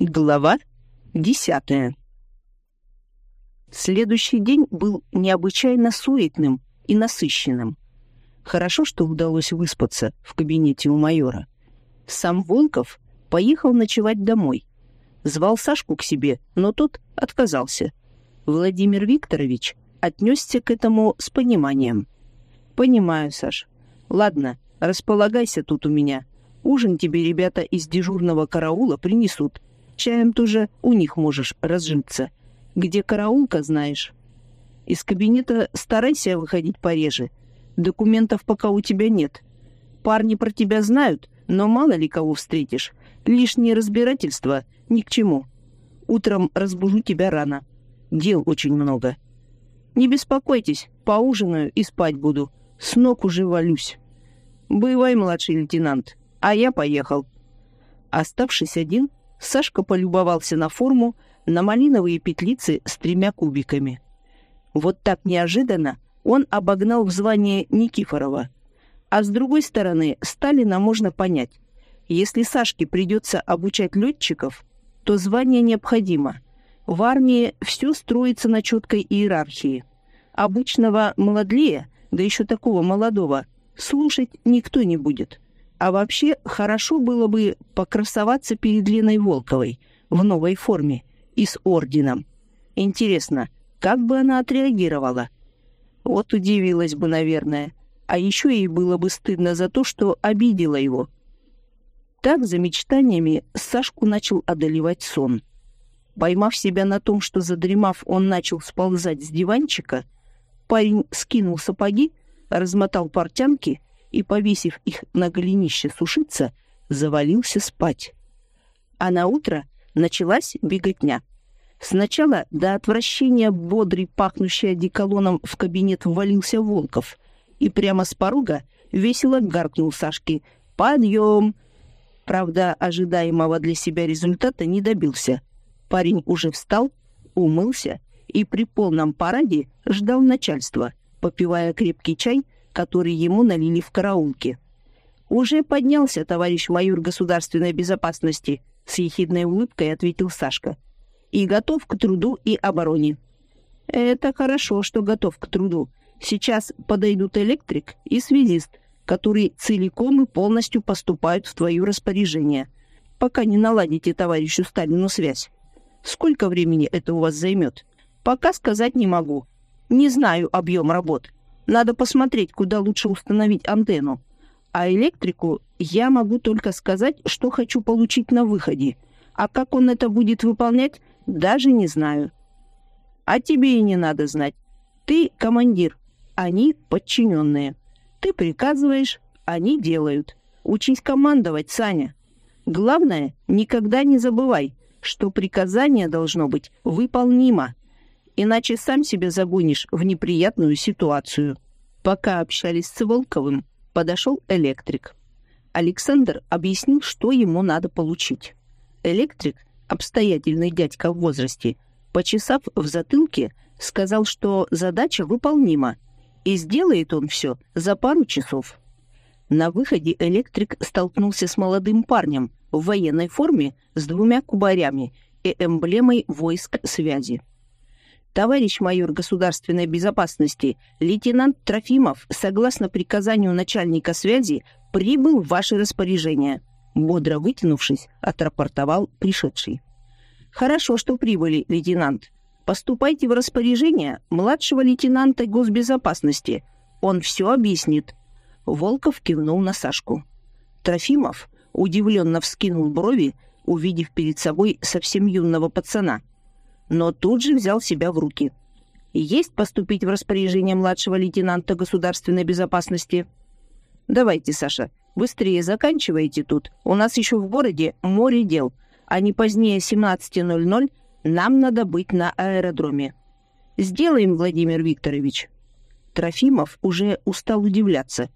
Глава десятая. Следующий день был необычайно суетным и насыщенным. Хорошо, что удалось выспаться в кабинете у майора. Сам Волков поехал ночевать домой. Звал Сашку к себе, но тот отказался. Владимир Викторович отнесся к этому с пониманием. «Понимаю, Саш. Ладно, располагайся тут у меня. Ужин тебе ребята из дежурного караула принесут. Чаем тоже у них можешь разжиться. Где караулка, знаешь. Из кабинета старайся выходить пореже. Документов пока у тебя нет. Парни про тебя знают, но мало ли кого встретишь. Лишнее разбирательство ни к чему. Утром разбужу тебя рано. Дел очень много. Не беспокойтесь, поужинаю и спать буду. С ног уже валюсь. Бывай, младший лейтенант, а я поехал. Оставшись один, Сашка полюбовался на форму, на малиновые петлицы с тремя кубиками. Вот так неожиданно он обогнал в звание Никифорова. А с другой стороны, Сталина можно понять. Если Сашке придется обучать летчиков, то звание необходимо. В армии все строится на четкой иерархии. Обычного молодлея, да еще такого молодого, слушать никто не будет. А вообще, хорошо было бы покрасоваться перед Леной Волковой в новой форме и с орденом. Интересно, как бы она отреагировала? Вот удивилась бы, наверное. А еще ей было бы стыдно за то, что обидела его. Так, за мечтаниями, Сашку начал одолевать сон. Поймав себя на том, что задремав, он начал сползать с диванчика, парень скинул сапоги, размотал портянки и, повесив их на голенище сушиться, завалился спать. А на утро началась беготня. Сначала до отвращения бодрый, пахнущий одеколоном, в кабинет ввалился Волков и прямо с порога весело гаркнул Сашке «Подъем!». Правда, ожидаемого для себя результата не добился. Парень уже встал, умылся и при полном параде ждал начальства, попивая крепкий чай – который ему налили в караулке. «Уже поднялся, товарищ майор государственной безопасности», — с ехидной улыбкой ответил Сашка. «И готов к труду и обороне». «Это хорошо, что готов к труду. Сейчас подойдут электрик и связист, которые целиком и полностью поступают в твое распоряжение, пока не наладите товарищу Сталину связь. Сколько времени это у вас займет? Пока сказать не могу. Не знаю объем работ. Надо посмотреть, куда лучше установить антенну. А электрику я могу только сказать, что хочу получить на выходе. А как он это будет выполнять, даже не знаю. А тебе и не надо знать. Ты командир, они подчиненные. Ты приказываешь, они делают. Учись командовать, Саня. Главное, никогда не забывай, что приказание должно быть выполнимо иначе сам себя загонишь в неприятную ситуацию. Пока общались с Волковым, подошел электрик. Александр объяснил, что ему надо получить. Электрик, обстоятельный дядька в возрасте, почесав в затылке, сказал, что задача выполнима, и сделает он все за пару часов. На выходе электрик столкнулся с молодым парнем в военной форме с двумя кубарями и эмблемой войск связи. Товарищ майор государственной безопасности, лейтенант Трофимов, согласно приказанию начальника связи, прибыл в ваше распоряжение. Бодро вытянувшись, отрапортовал пришедший. Хорошо, что прибыли, лейтенант. Поступайте в распоряжение младшего лейтенанта госбезопасности. Он все объяснит. Волков кивнул на Сашку. Трофимов удивленно вскинул брови, увидев перед собой совсем юного пацана — но тут же взял себя в руки. «Есть поступить в распоряжение младшего лейтенанта государственной безопасности?» «Давайте, Саша, быстрее заканчивайте тут. У нас еще в городе море дел, а не позднее 17.00 нам надо быть на аэродроме». «Сделаем, Владимир Викторович». Трофимов уже устал удивляться.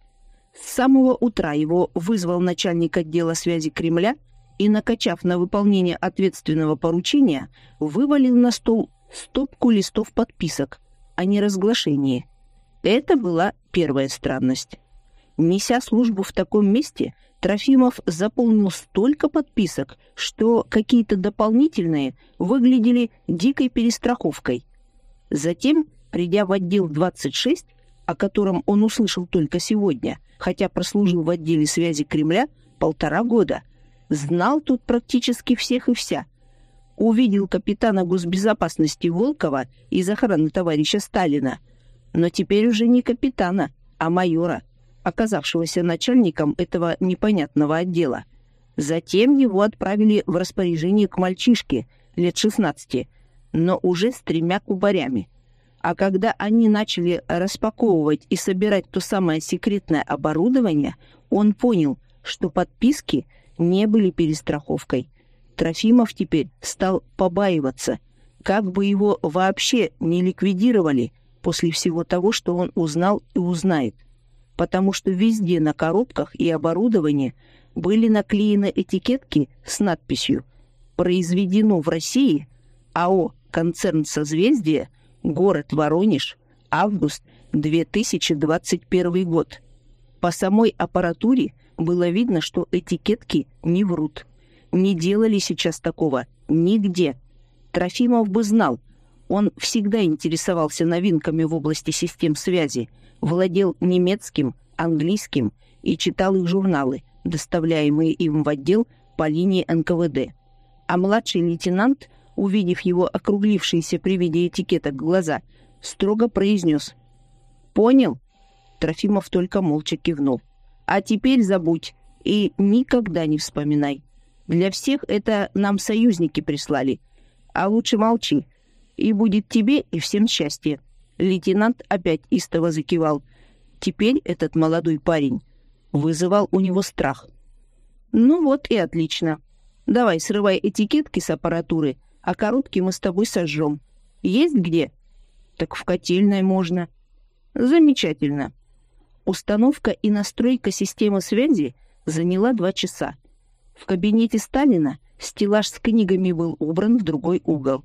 С самого утра его вызвал начальник отдела связи Кремля – и, накачав на выполнение ответственного поручения, вывалил на стол стопку листов подписок о неразглашении. Это была первая странность. Неся службу в таком месте, Трофимов заполнил столько подписок, что какие-то дополнительные выглядели дикой перестраховкой. Затем, придя в отдел 26, о котором он услышал только сегодня, хотя прослужил в отделе связи Кремля полтора года, знал тут практически всех и вся. Увидел капитана госбезопасности Волкова из охраны товарища Сталина, но теперь уже не капитана, а майора, оказавшегося начальником этого непонятного отдела. Затем его отправили в распоряжение к мальчишке лет 16, но уже с тремя кубарями. А когда они начали распаковывать и собирать то самое секретное оборудование, он понял, что подписки не были перестраховкой. Трофимов теперь стал побаиваться, как бы его вообще не ликвидировали после всего того, что он узнал и узнает. Потому что везде на коробках и оборудовании были наклеены этикетки с надписью «Произведено в России АО «Концерн Созвездие» Город Воронеж. Август 2021 год. По самой аппаратуре было видно, что этикетки не врут. Не делали сейчас такого нигде. Трофимов бы знал. Он всегда интересовался новинками в области систем связи, владел немецким, английским и читал их журналы, доставляемые им в отдел по линии НКВД. А младший лейтенант – увидев его округлившиеся при виде этикеток глаза, строго произнес. «Понял?» Трофимов только молча кивнул. «А теперь забудь и никогда не вспоминай. Для всех это нам союзники прислали. А лучше молчи, и будет тебе и всем счастье». Лейтенант опять истово закивал. Теперь этот молодой парень вызывал у него страх. «Ну вот и отлично. Давай, срывай этикетки с аппаратуры а короткий мы с тобой сожжем. Есть где? Так в котельной можно. Замечательно. Установка и настройка системы связи заняла два часа. В кабинете Сталина стеллаж с книгами был убран в другой угол,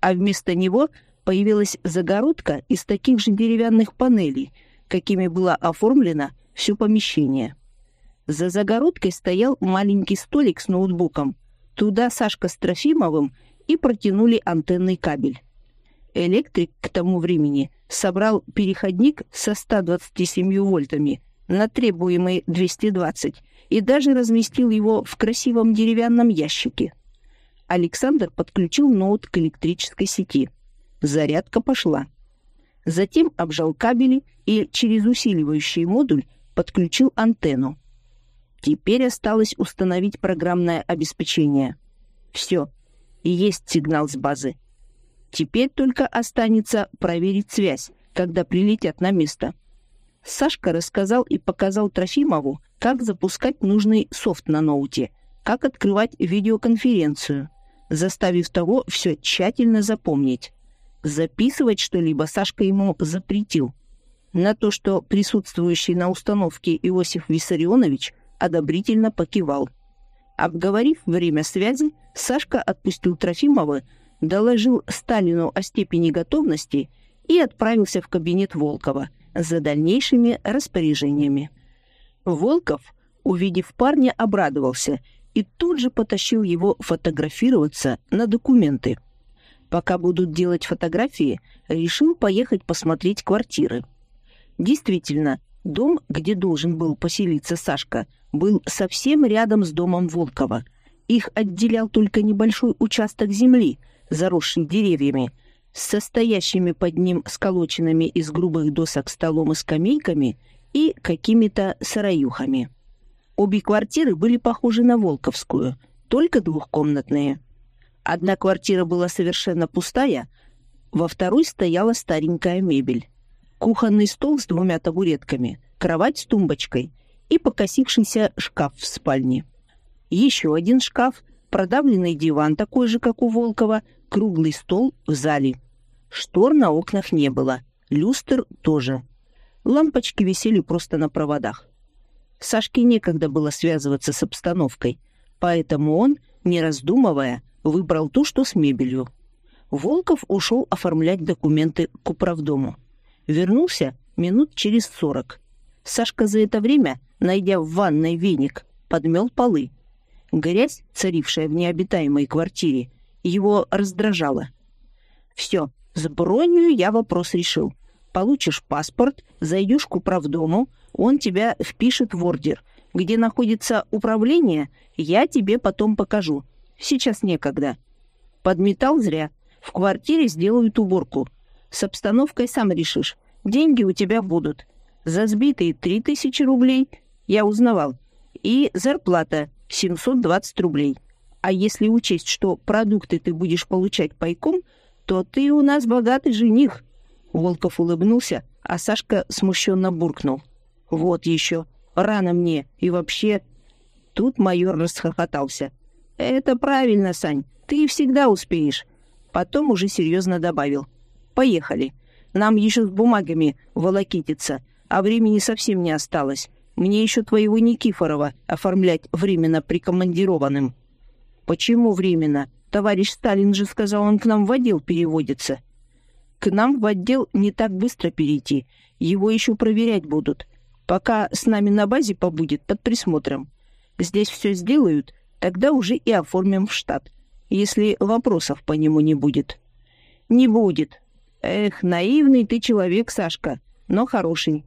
а вместо него появилась загородка из таких же деревянных панелей, какими было оформлено все помещение. За загородкой стоял маленький столик с ноутбуком. Туда Сашка с Трофимовым и протянули антенный кабель. Электрик к тому времени собрал переходник со 127 вольтами на требуемые 220 и даже разместил его в красивом деревянном ящике. Александр подключил ноут к электрической сети. Зарядка пошла. Затем обжал кабели и через усиливающий модуль подключил антенну. Теперь осталось установить программное обеспечение. Все, есть сигнал с базы. Теперь только останется проверить связь, когда прилетят на место. Сашка рассказал и показал Трофимову, как запускать нужный софт на ноуте, как открывать видеоконференцию, заставив того все тщательно запомнить. Записывать что-либо Сашка ему запретил. На то, что присутствующий на установке Иосиф Виссарионович одобрительно покивал. Обговорив время связи, Сашка отпустил Трофимова, доложил Сталину о степени готовности и отправился в кабинет Волкова за дальнейшими распоряжениями. Волков, увидев парня, обрадовался и тут же потащил его фотографироваться на документы. Пока будут делать фотографии, решил поехать посмотреть квартиры. Действительно, дом, где должен был поселиться Сашка, был совсем рядом с домом Волкова. Их отделял только небольшой участок земли, заросший деревьями, состоящими под ним сколоченными из грубых досок столом и скамейками и какими-то сараюхами. Обе квартиры были похожи на Волковскую, только двухкомнатные. Одна квартира была совершенно пустая, во второй стояла старенькая мебель. Кухонный стол с двумя табуретками, кровать с тумбочкой — и покосившийся шкаф в спальне. Еще один шкаф, продавленный диван такой же, как у Волкова, круглый стол в зале. Штор на окнах не было, люстр тоже. Лампочки висели просто на проводах. Сашке некогда было связываться с обстановкой, поэтому он, не раздумывая, выбрал ту, что с мебелью. Волков ушел оформлять документы к управдому. Вернулся минут через сорок. Сашка за это время найдя в ванной веник, подмел полы. Грязь, царившая в необитаемой квартире, его раздражала. «Все, с бронью я вопрос решил. Получишь паспорт, зайдешь к управдому, он тебя впишет в ордер. Где находится управление, я тебе потом покажу. Сейчас некогда. Подметал зря. В квартире сделают уборку. С обстановкой сам решишь. Деньги у тебя будут. За сбитые три тысячи рублей я узнавал. И зарплата 720 рублей. А если учесть, что продукты ты будешь получать пайком, то ты у нас богатый жених. Волков улыбнулся, а Сашка смущенно буркнул. Вот еще. Рано мне. И вообще... Тут майор расхохотался. «Это правильно, Сань. Ты всегда успеешь». Потом уже серьезно добавил. «Поехали. Нам еще с бумагами волокититься, а времени совсем не осталось. Мне еще твоего Никифорова оформлять временно прикомандированным». «Почему временно? Товарищ Сталин же сказал, он к нам в отдел переводится». «К нам в отдел не так быстро перейти. Его еще проверять будут. Пока с нами на базе побудет под присмотром. Здесь все сделают, тогда уже и оформим в штат, если вопросов по нему не будет». «Не будет», Эх, наивный ты человек, Сашка, но хороший.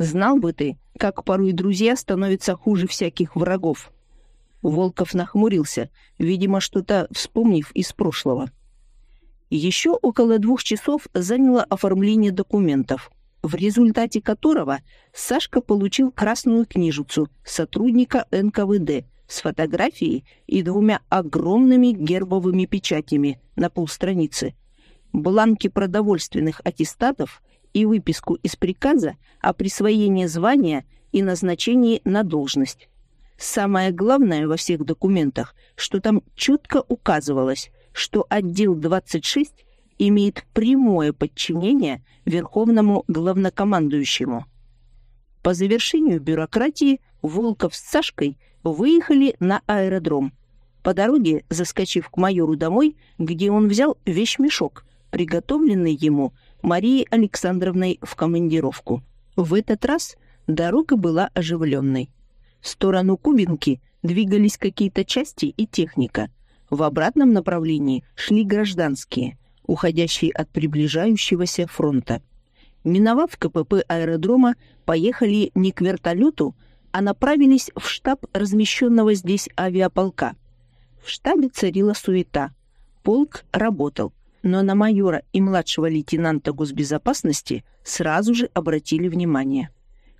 Знал бы ты, как порой друзья становятся хуже всяких врагов. Волков нахмурился, видимо, что-то вспомнив из прошлого. Еще около двух часов заняло оформление документов, в результате которого Сашка получил красную книжицу сотрудника НКВД с фотографией и двумя огромными гербовыми печатями на полстраницы – бланки продовольственных аттестатов и выписку из приказа о присвоении звания и назначении на должность. Самое главное во всех документах, что там четко указывалось, что отдел 26 имеет прямое подчинение Верховному главнокомандующему. По завершению бюрократии Волков с Сашкой выехали на аэродром. По дороге, заскочив к майору домой, где он взял вещмешок – приготовленный ему Марией Александровной в командировку. В этот раз дорога была оживленной. В сторону Кубинки двигались какие-то части и техника. В обратном направлении шли гражданские, уходящие от приближающегося фронта. Миновав КПП аэродрома, поехали не к вертолету, а направились в штаб размещенного здесь авиаполка. В штабе царила суета. Полк работал но на майора и младшего лейтенанта госбезопасности сразу же обратили внимание.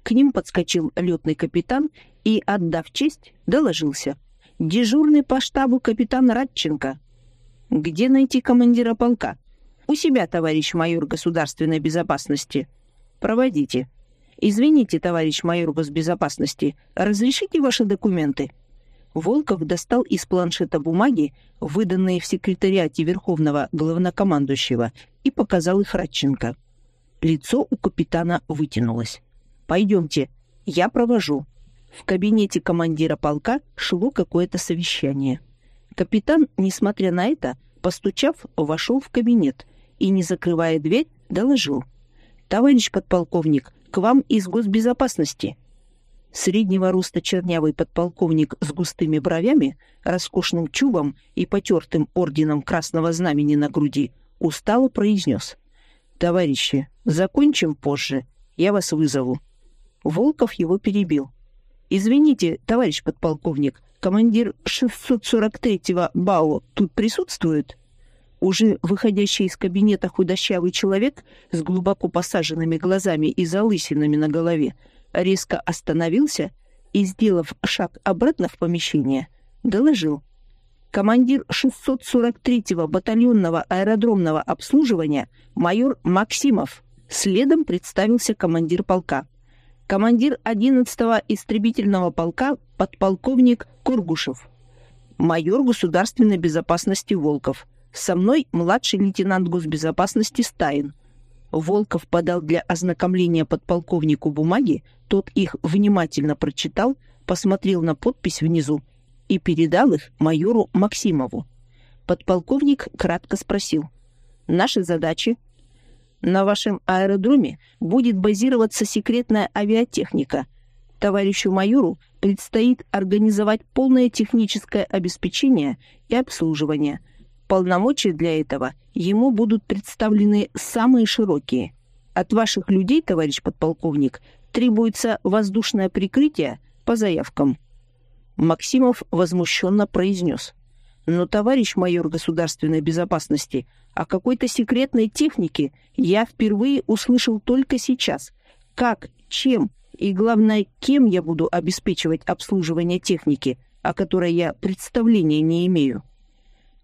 К ним подскочил летный капитан и, отдав честь, доложился. «Дежурный по штабу капитан Радченко». «Где найти командира полка?» «У себя, товарищ майор государственной безопасности». «Проводите». «Извините, товарищ майор госбезопасности, разрешите ваши документы?» Волков достал из планшета бумаги, выданные в секретариате Верховного Главнокомандующего, и показал их Радченко. Лицо у капитана вытянулось. «Пойдемте, я провожу». В кабинете командира полка шло какое-то совещание. Капитан, несмотря на это, постучав, вошел в кабинет и, не закрывая дверь, доложил. «Товарищ подполковник, к вам из госбезопасности». Среднего роста чернявый подполковник с густыми бровями, роскошным чубом и потертым орденом Красного Знамени на груди устало произнес. «Товарищи, закончим позже. Я вас вызову». Волков его перебил. «Извините, товарищ подполковник, командир 643-го БАО тут присутствует?» Уже выходящий из кабинета худощавый человек с глубоко посаженными глазами и залысинами на голове резко остановился и, сделав шаг обратно в помещение, доложил. Командир 643-го батальонного аэродромного обслуживания майор Максимов. Следом представился командир полка. Командир 11-го истребительного полка подполковник Кургушев. Майор государственной безопасности Волков. Со мной младший лейтенант госбезопасности Стаин. Волков подал для ознакомления подполковнику бумаги, тот их внимательно прочитал, посмотрел на подпись внизу и передал их майору Максимову. Подполковник кратко спросил. «Наши задачи?» «На вашем аэродроме будет базироваться секретная авиатехника. Товарищу майору предстоит организовать полное техническое обеспечение и обслуживание. Полномочия для этого ему будут представлены самые широкие. От ваших людей, товарищ подполковник, требуется воздушное прикрытие по заявкам. Максимов возмущенно произнес. Но, товарищ майор государственной безопасности, о какой-то секретной технике я впервые услышал только сейчас. Как, чем и, главное, кем я буду обеспечивать обслуживание техники, о которой я представления не имею?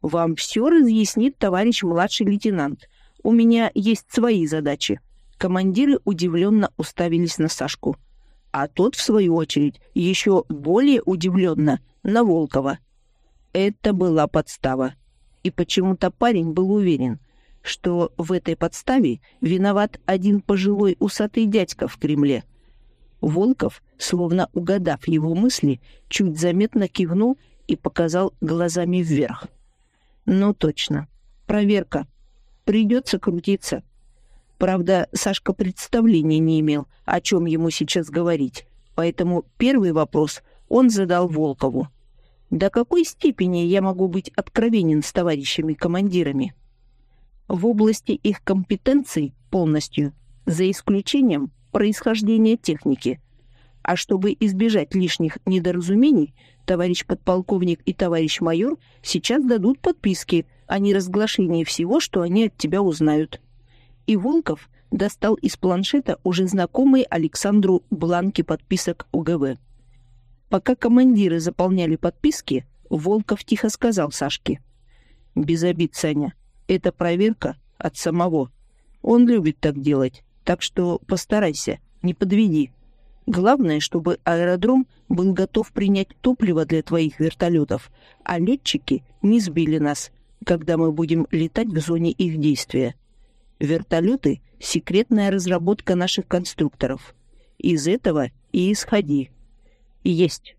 Вам все разъяснит товарищ младший лейтенант. У меня есть свои задачи. Командиры удивленно уставились на Сашку. А тот, в свою очередь, еще более удивленно на Волкова. Это была подстава. И почему-то парень был уверен, что в этой подставе виноват один пожилой усатый дядька в Кремле — Волков, словно угадав его мысли, чуть заметно кивнул и показал глазами вверх. «Ну точно. Проверка. Придется крутиться». Правда, Сашка представления не имел, о чем ему сейчас говорить, поэтому первый вопрос он задал Волкову. «До какой степени я могу быть откровенен с товарищами-командирами?» В области их компетенций полностью, за исключением происхождения техники. А чтобы избежать лишних недоразумений, товарищ подполковник и товарищ майор сейчас дадут подписки о неразглашении всего, что они от тебя узнают. И Волков достал из планшета уже знакомые Александру бланки подписок УГВ. Пока командиры заполняли подписки, Волков тихо сказал Сашке. «Без обид, Саня. Это проверка от самого. Он любит так делать. Так что постарайся, не подведи. Главное, чтобы аэродром был готов принять топливо для твоих вертолетов, а летчики не сбили нас, когда мы будем летать в зоне их действия. Вертолеты — секретная разработка наших конструкторов. Из этого и исходи. Есть.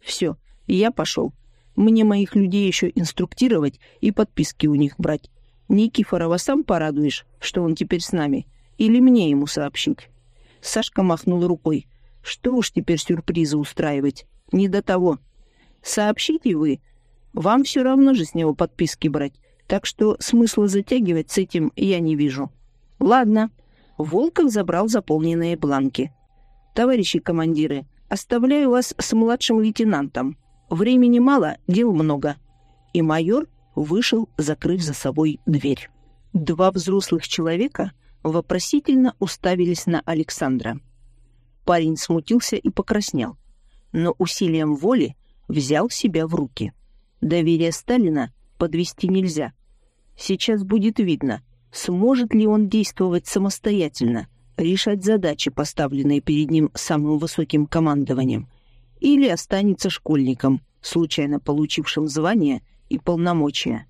Все, я пошел. Мне моих людей еще инструктировать и подписки у них брать. Никифорова сам порадуешь, что он теперь с нами — или мне ему сообщить?» Сашка махнул рукой. «Что уж теперь сюрпризы устраивать? Не до того. Сообщите вы. Вам все равно же с него подписки брать, так что смысла затягивать с этим я не вижу». «Ладно». Волков забрал заполненные бланки. «Товарищи командиры, оставляю вас с младшим лейтенантом. Времени мало, дел много». И майор вышел, закрыв за собой дверь. Два взрослых человека — вопросительно уставились на Александра. Парень смутился и покраснел, но усилием воли взял себя в руки. Доверие Сталина подвести нельзя. Сейчас будет видно, сможет ли он действовать самостоятельно, решать задачи, поставленные перед ним самым высоким командованием, или останется школьником, случайно получившим звание и полномочия.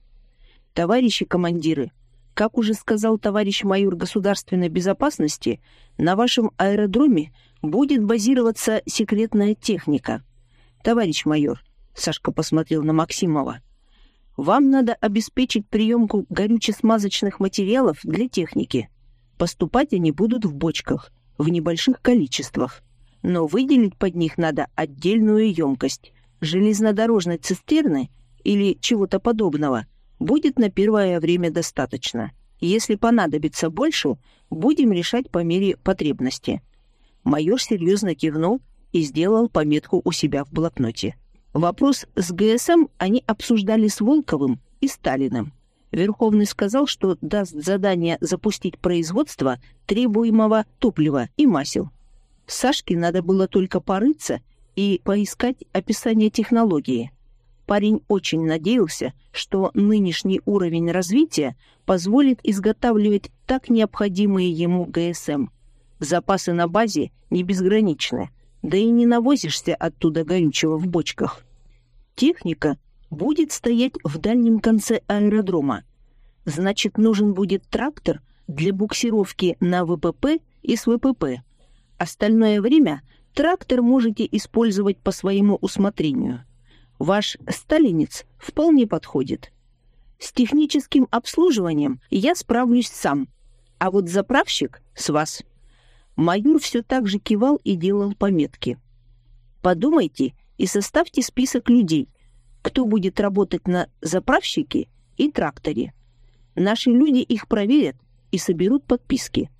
Товарищи командиры, как уже сказал товарищ майор государственной безопасности, на вашем аэродроме будет базироваться секретная техника. Товарищ майор, Сашка посмотрел на Максимова, вам надо обеспечить приемку горюче-смазочных материалов для техники. Поступать они будут в бочках, в небольших количествах. Но выделить под них надо отдельную емкость, железнодорожной цистерны или чего-то подобного – будет на первое время достаточно. Если понадобится больше, будем решать по мере потребности». Майор серьезно кивнул и сделал пометку у себя в блокноте. Вопрос с ГСМ они обсуждали с Волковым и Сталиным. Верховный сказал, что даст задание запустить производство требуемого топлива и масел. Сашке надо было только порыться и поискать описание технологии. Парень очень надеялся, что нынешний уровень развития позволит изготавливать так необходимые ему ГСМ. Запасы на базе не безграничны, да и не навозишься оттуда горючего в бочках. Техника будет стоять в дальнем конце аэродрома. Значит, нужен будет трактор для буксировки на ВПП и с ВПП. Остальное время трактор можете использовать по своему усмотрению – Ваш сталинец вполне подходит. С техническим обслуживанием я справлюсь сам, а вот заправщик с вас. Майор все так же кивал и делал пометки. Подумайте и составьте список людей, кто будет работать на заправщике и тракторе. Наши люди их проверят и соберут подписки.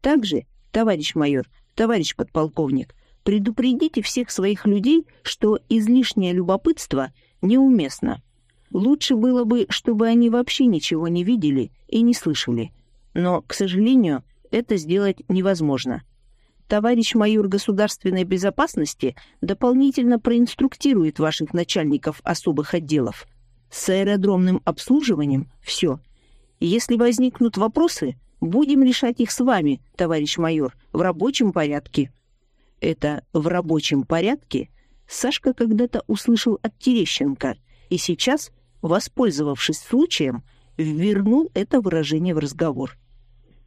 Также, товарищ майор, товарищ подполковник, предупредите всех своих людей, что излишнее любопытство неуместно. Лучше было бы, чтобы они вообще ничего не видели и не слышали. Но, к сожалению, это сделать невозможно. Товарищ майор государственной безопасности дополнительно проинструктирует ваших начальников особых отделов. С аэродромным обслуживанием все. Если возникнут вопросы, будем решать их с вами, товарищ майор, в рабочем порядке. Это «в рабочем порядке» Сашка когда-то услышал от Терещенко, и сейчас, воспользовавшись случаем, вернул это выражение в разговор.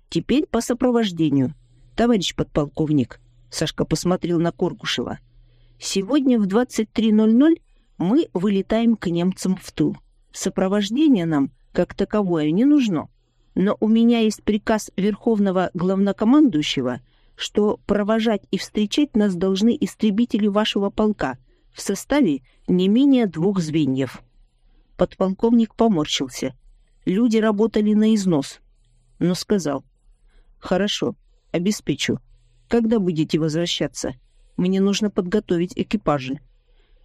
Теперь по сопровождению. Товарищ подполковник, Сашка посмотрел на Коргушева. Сегодня в 23.00 мы вылетаем к немцам в тыл. Сопровождение нам, как таковое, не нужно. Но у меня есть приказ Верховного Главнокомандующего — что провожать и встречать нас должны истребители вашего полка в составе не менее двух звеньев. Подполковник поморщился. Люди работали на износ, но сказал. «Хорошо, обеспечу. Когда будете возвращаться? Мне нужно подготовить экипажи.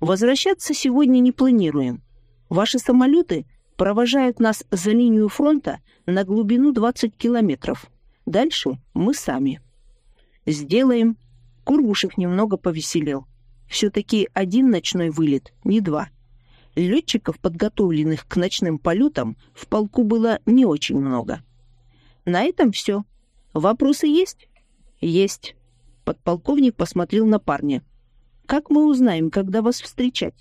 Возвращаться сегодня не планируем. Ваши самолеты провожают нас за линию фронта на глубину 20 километров. Дальше мы сами». «Сделаем». Кургушев немного повеселел. Все-таки один ночной вылет, не два. Летчиков, подготовленных к ночным полетам, в полку было не очень много. На этом все. Вопросы есть? Есть. Подполковник посмотрел на парня. Как мы узнаем, когда вас встречать?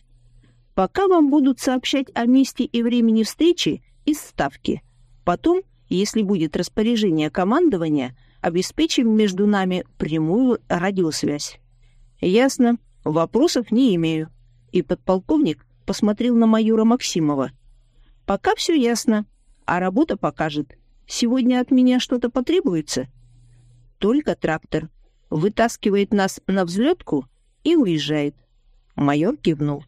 Пока вам будут сообщать о месте и времени встречи из ставки. Потом, если будет распоряжение командования, обеспечим между нами прямую радиосвязь. Ясно. Вопросов не имею. И подполковник посмотрел на майора Максимова. Пока все ясно, а работа покажет. Сегодня от меня что-то потребуется? Только трактор. Вытаскивает нас на взлетку и уезжает. Майор кивнул.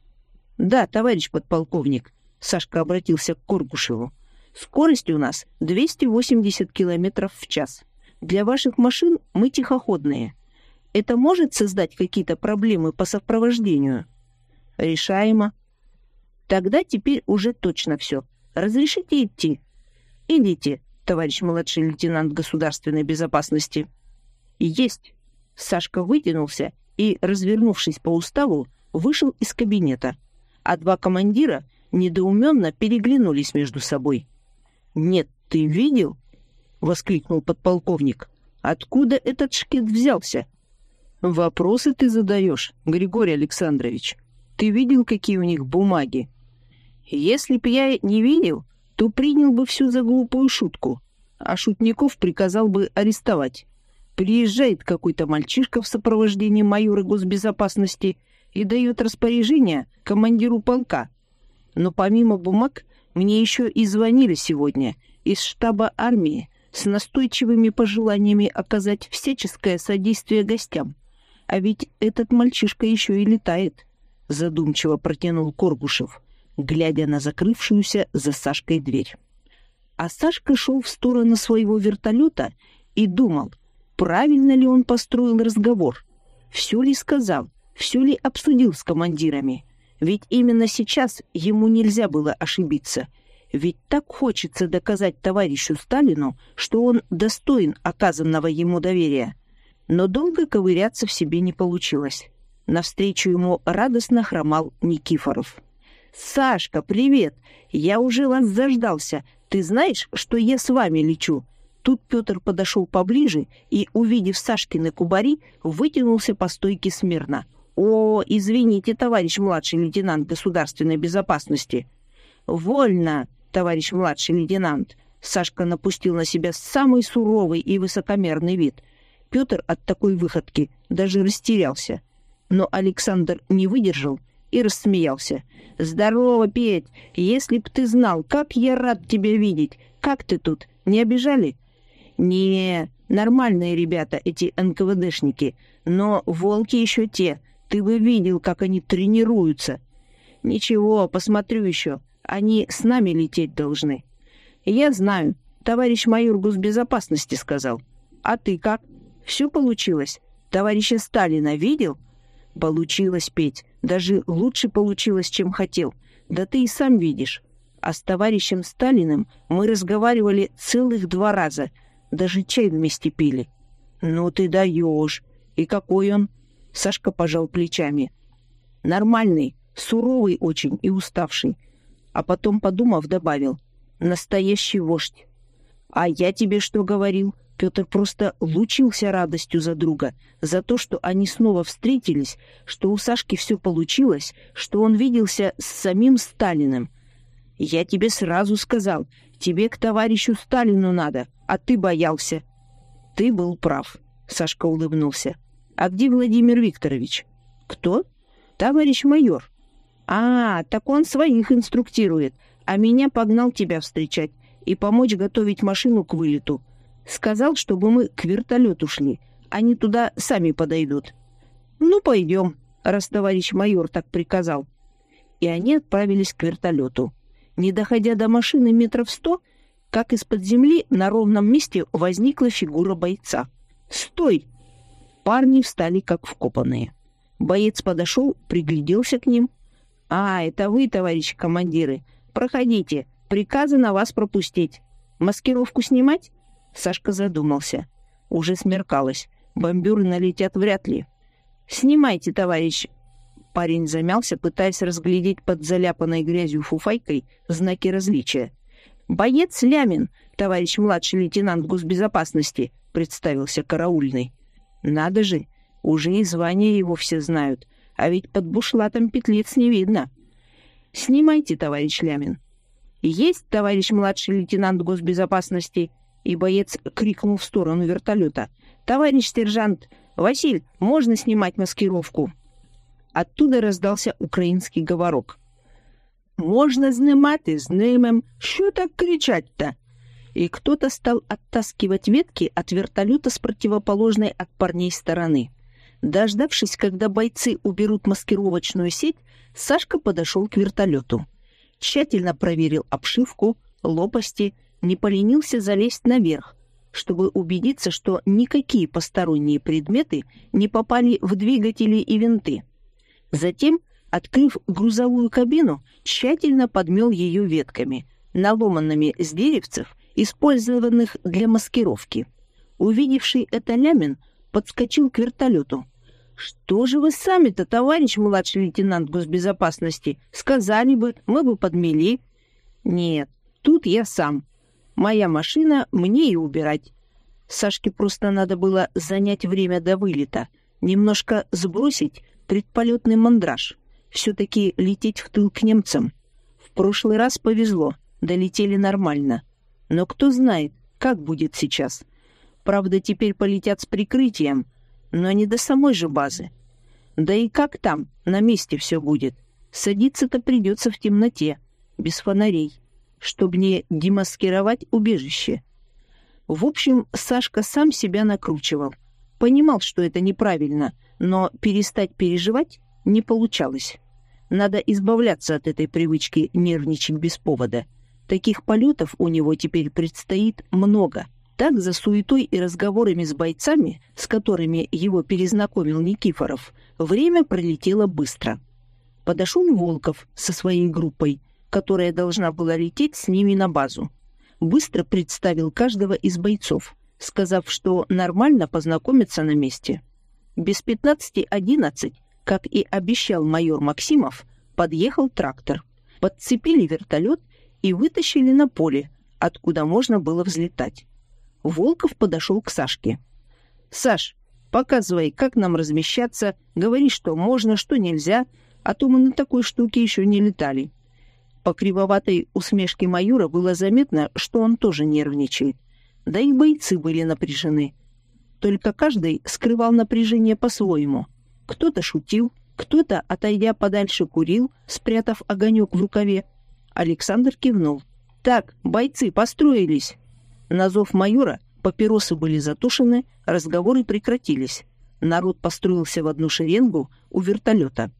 Да, товарищ подполковник. Сашка обратился к Коргушеву. Скорость у нас 280 километров в час. Для ваших машин мы тихоходные. Это может создать какие-то проблемы по сопровождению? Решаемо. Тогда теперь уже точно все. Разрешите идти? Идите, товарищ младший лейтенант государственной безопасности. Есть. Сашка вытянулся и, развернувшись по уставу, вышел из кабинета, а два командира недоуменно переглянулись между собой. «Нет, ты видел?» — воскликнул подполковник. «Откуда этот шкет взялся?» «Вопросы ты задаешь, Григорий Александрович. Ты видел, какие у них бумаги?» «Если б я не видел, то принял бы всю за глупую шутку, а шутников приказал бы арестовать. Приезжает какой-то мальчишка в сопровождении майора госбезопасности и дает распоряжение командиру полка. Но помимо бумаг мне еще и звонили сегодня из штаба армии с настойчивыми пожеланиями оказать всяческое содействие гостям. А ведь этот мальчишка еще и летает, — задумчиво протянул Коргушев, глядя на закрывшуюся за Сашкой дверь. А Сашка шел в сторону своего вертолета и думал, правильно ли он построил разговор, все ли сказал, все ли обсудил с командирами. Ведь именно сейчас ему нельзя было ошибиться — ведь так хочется доказать товарищу Сталину, что он достоин оказанного ему доверия. Но долго ковыряться в себе не получилось. Навстречу ему радостно хромал Никифоров. «Сашка, привет! Я уже вас заждался. Ты знаешь, что я с вами лечу?» Тут Петр подошел поближе и, увидев Сашкины кубари, вытянулся по стойке смирно. «О, извините, товарищ младший лейтенант государственной безопасности!» «Вольно!» товарищ младший лейтенант!» Сашка напустил на себя самый суровый и высокомерный вид. Петр от такой выходки даже растерялся. Но Александр не выдержал и рассмеялся. «Здорово, Петь! Если б ты знал, как я рад тебя видеть! Как ты тут? Не обижали?» «Не, нормальные ребята эти НКВДшники, но волки еще те. Ты бы видел, как они тренируются. Ничего, посмотрю еще. Они с нами лететь должны. Я знаю. Товарищ майор госбезопасности сказал. А ты как? Все получилось? Товарища Сталина видел? Получилось, Петь. Даже лучше получилось, чем хотел. Да ты и сам видишь. А с товарищем Сталиным мы разговаривали целых два раза. Даже чай вместе пили. Ну ты даешь. И какой он? Сашка пожал плечами. Нормальный, суровый очень и уставший. А потом, подумав, добавил. Настоящий вождь. А я тебе что говорил? Петр просто лучился радостью за друга, за то, что они снова встретились, что у Сашки все получилось, что он виделся с самим Сталиным. «Я тебе сразу сказал, тебе к товарищу Сталину надо, а ты боялся». «Ты был прав», — Сашка улыбнулся. «А где Владимир Викторович?» «Кто?» «Товарищ майор». «А, так он своих инструктирует, а меня погнал тебя встречать и помочь готовить машину к вылету. Сказал, чтобы мы к вертолету шли. Они туда сами подойдут. Ну, пойдем, раз товарищ майор так приказал. И они отправились к вертолету. Не доходя до машины метров сто, как из-под земли на ровном месте возникла фигура бойца. «Стой!» Парни встали как вкопанные. Боец подошел, пригляделся к ним. «А, это вы, товарищи командиры. Проходите. Приказано вас пропустить. Маскировку снимать?» Сашка задумался. Уже смеркалось. Бомбюры налетят вряд ли. «Снимайте, товарищ!» Парень замялся, пытаясь разглядеть под заляпанной грязью фуфайкой знаки различия. «Боец Лямин, товарищ младший лейтенант госбезопасности», — представился караульный. «Надо же, уже и звание его все знают, а ведь под бушлатом петлиц не видно». «Снимайте, товарищ Лямин». «Есть, товарищ младший лейтенант госбезопасности», и боец крикнул в сторону вертолета. «Товарищ сержант! Василь, можно снимать маскировку?» Оттуда раздался украинский говорок. «Можно знімати, знімем. Що так кричать-то?» И кто-то стал оттаскивать ветки от вертолета с противоположной от парней стороны. Дождавшись, когда бойцы уберут маскировочную сеть, Сашка подошел к вертолету. Тщательно проверил обшивку, лопасти, не поленился залезть наверх, чтобы убедиться, что никакие посторонние предметы не попали в двигатели и винты. Затем, открыв грузовую кабину, тщательно подмел ее ветками, наломанными с деревцев, использованных для маскировки. Увидевший это Лямин подскочил к вертолету. «Что же вы сами-то, товарищ младший лейтенант госбезопасности? Сказали бы, мы бы подмели». «Нет, тут я сам», Моя машина, мне и убирать. Сашке просто надо было занять время до вылета, немножко сбросить предполетный мандраж. Все-таки лететь в тыл к немцам. В прошлый раз повезло, долетели нормально. Но кто знает, как будет сейчас. Правда, теперь полетят с прикрытием, но не до самой же базы. Да и как там, на месте все будет? Садиться-то придется в темноте, без фонарей чтобы не демаскировать убежище. В общем, Сашка сам себя накручивал. Понимал, что это неправильно, но перестать переживать не получалось. Надо избавляться от этой привычки нервничать без повода. Таких полетов у него теперь предстоит много. Так, за суетой и разговорами с бойцами, с которыми его перезнакомил Никифоров, время пролетело быстро. Подошел Волков со своей группой – которая должна была лететь с ними на базу. Быстро представил каждого из бойцов, сказав, что нормально познакомиться на месте. Без пятнадцати одиннадцать, как и обещал майор Максимов, подъехал трактор. Подцепили вертолет и вытащили на поле, откуда можно было взлетать. Волков подошел к Сашке. «Саш, показывай, как нам размещаться, говори, что можно, что нельзя, а то мы на такой штуке еще не летали». По кривоватой усмешке майора было заметно, что он тоже нервничает. Да и бойцы были напряжены. Только каждый скрывал напряжение по-своему. Кто-то шутил, кто-то, отойдя подальше, курил, спрятав огонек в рукаве. Александр кивнул. «Так, бойцы, построились!» На зов майора папиросы были затушены, разговоры прекратились. Народ построился в одну шеренгу, у вертолета.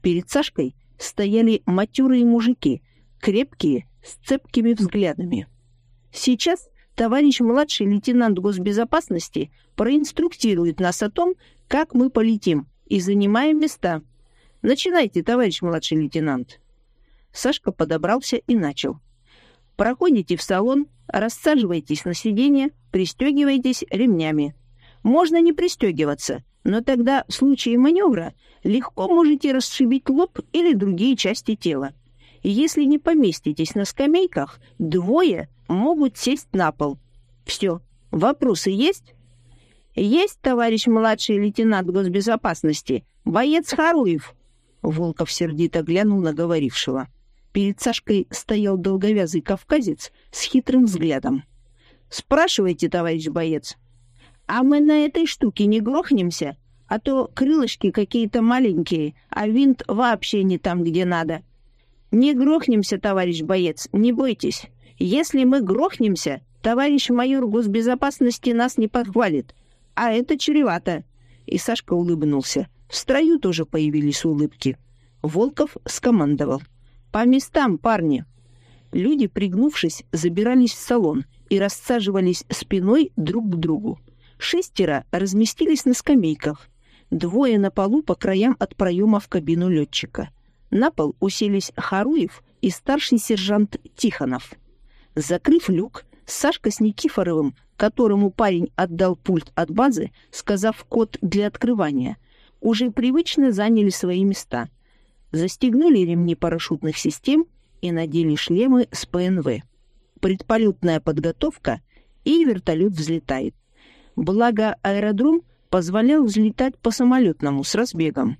Перед Сашкой стояли матерые мужики, крепкие, с цепкими взглядами. Сейчас товарищ младший лейтенант госбезопасности проинструктирует нас о том, как мы полетим и занимаем места. Начинайте, товарищ младший лейтенант. Сашка подобрался и начал. Проходите в салон, рассаживайтесь на сиденье, пристегивайтесь ремнями. Можно не пристегиваться, но тогда в случае маневра легко можете расшибить лоб или другие части тела. Если не поместитесь на скамейках, двое могут сесть на пол. Все. Вопросы есть? Есть, товарищ младший лейтенант госбезопасности, боец Харуев. Волков сердито глянул на говорившего. Перед Сашкой стоял долговязый кавказец с хитрым взглядом. «Спрашивайте, товарищ боец». «А мы на этой штуке не грохнемся? А то крылышки какие-то маленькие, а винт вообще не там, где надо». «Не грохнемся, товарищ боец, не бойтесь. Если мы грохнемся, товарищ майор госбезопасности нас не похвалит. А это чревато». И Сашка улыбнулся. В строю тоже появились улыбки. Волков скомандовал. «По местам, парни!» Люди, пригнувшись, забирались в салон и рассаживались спиной друг к другу. Шестеро разместились на скамейках. Двое на полу по краям от проема в кабину летчика. На пол уселись Харуев и старший сержант Тихонов. Закрыв люк, Сашка с Никифоровым, которому парень отдал пульт от базы, сказав код для открывания, уже привычно заняли свои места. Застегнули ремни парашютных систем и надели шлемы с ПНВ. Предполетная подготовка, и вертолет взлетает. Благо аэродром позволял взлетать по самолетному с разбегом.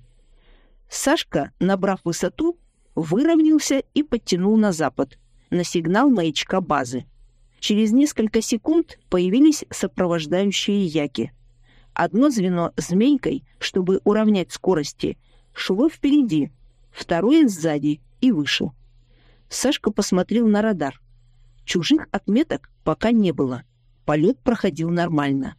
Сашка, набрав высоту, выровнялся и подтянул на запад, на сигнал маячка базы. Через несколько секунд появились сопровождающие яки. Одно звено змейкой, чтобы уравнять скорости, шло впереди, второе сзади и выше. Сашка посмотрел на радар. Чужих отметок пока не было. Полет проходил нормально.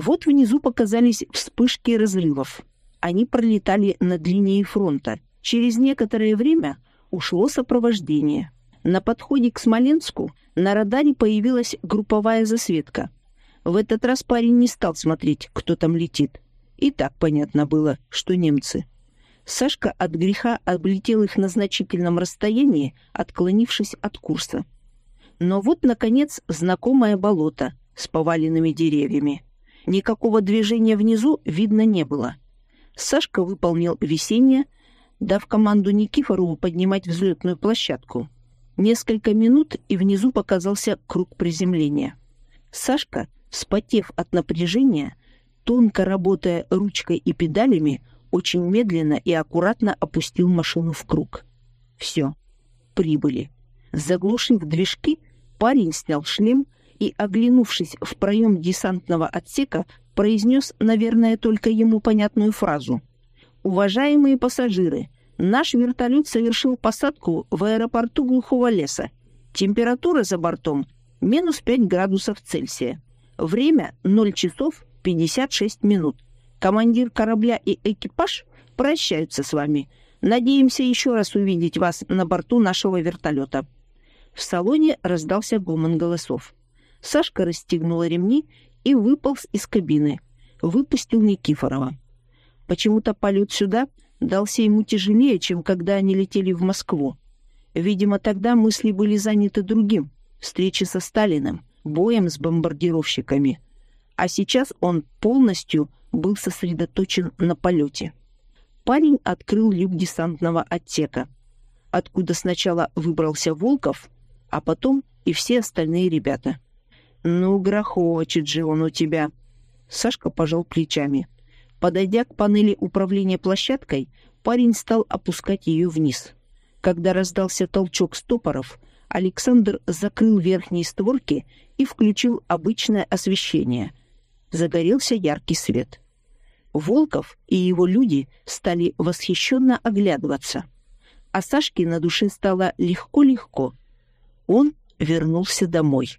Вот внизу показались вспышки разрывов. Они пролетали над линией фронта. Через некоторое время ушло сопровождение. На подходе к Смоленску на радаре появилась групповая засветка. В этот раз парень не стал смотреть, кто там летит. И так понятно было, что немцы. Сашка от греха облетел их на значительном расстоянии, отклонившись от курса. Но вот, наконец, знакомое болото с поваленными деревьями. Никакого движения внизу видно не было. Сашка выполнил весеннее, дав команду Никифорову поднимать взлетную площадку. Несколько минут, и внизу показался круг приземления. Сашка, вспотев от напряжения, тонко работая ручкой и педалями, очень медленно и аккуратно опустил машину в круг. Все, прибыли. Заглушив движки, парень снял шлем и, оглянувшись в проем десантного отсека, произнес, наверное, только ему понятную фразу. «Уважаемые пассажиры, наш вертолет совершил посадку в аэропорту глухого леса. Температура за бортом – минус 5 градусов Цельсия. Время – 0 часов 56 минут. Командир корабля и экипаж прощаются с вами. Надеемся еще раз увидеть вас на борту нашего вертолета». В салоне раздался гомон голосов. Сашка расстегнула ремни и выполз из кабины. Выпустил Никифорова. Почему-то полет сюда дался ему тяжелее, чем когда они летели в Москву. Видимо, тогда мысли были заняты другим — встречей со Сталиным, боем с бомбардировщиками. А сейчас он полностью был сосредоточен на полете. Парень открыл люк десантного отсека, откуда сначала выбрался Волков, а потом и все остальные ребята — «Ну, грохочет же он у тебя!» Сашка пожал плечами. Подойдя к панели управления площадкой, парень стал опускать ее вниз. Когда раздался толчок стопоров, Александр закрыл верхние створки и включил обычное освещение. Загорелся яркий свет. Волков и его люди стали восхищенно оглядываться. А Сашке на душе стало легко-легко. Он вернулся домой.